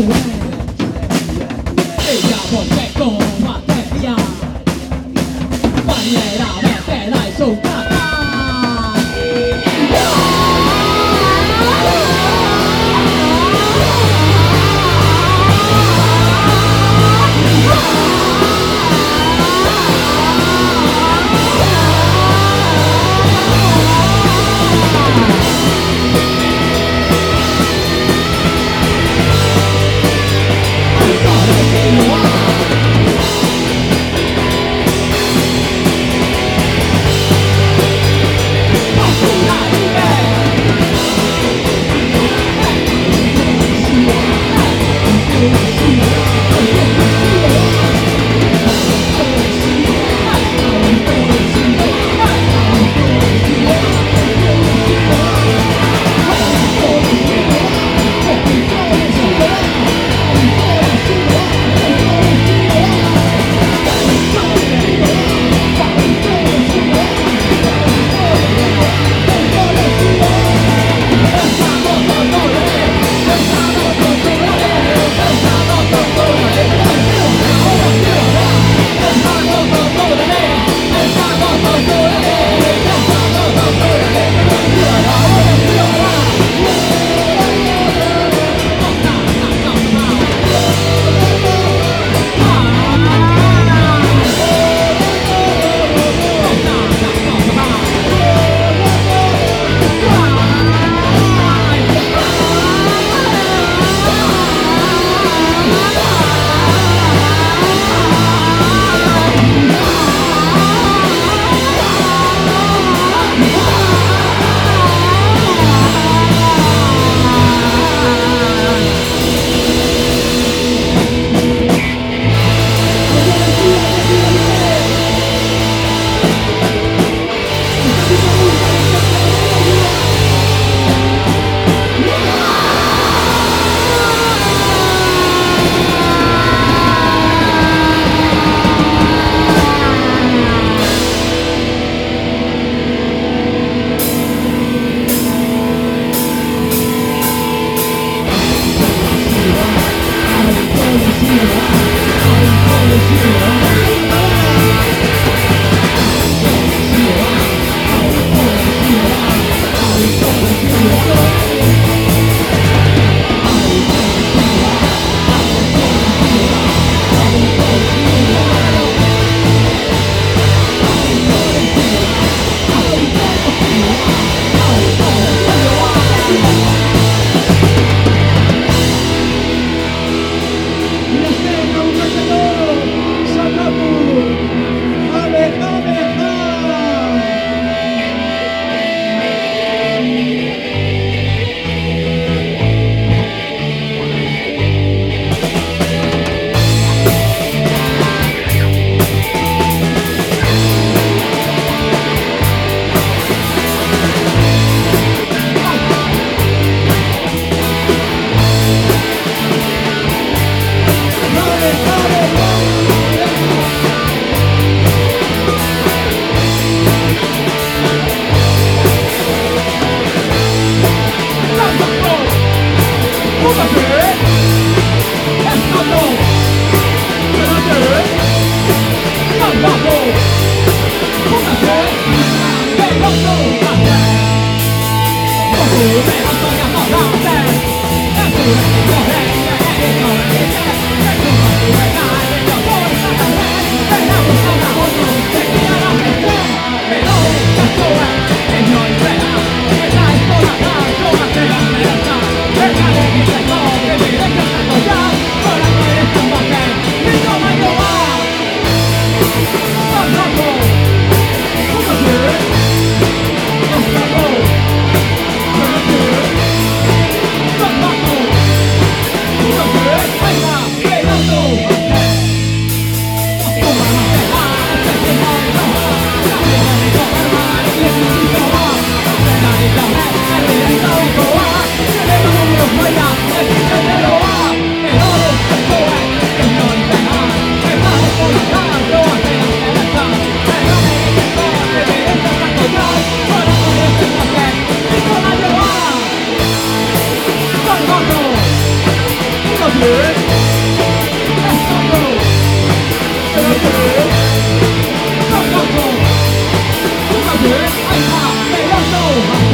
Good Hallelujah. 上上路，不怕被拦阻。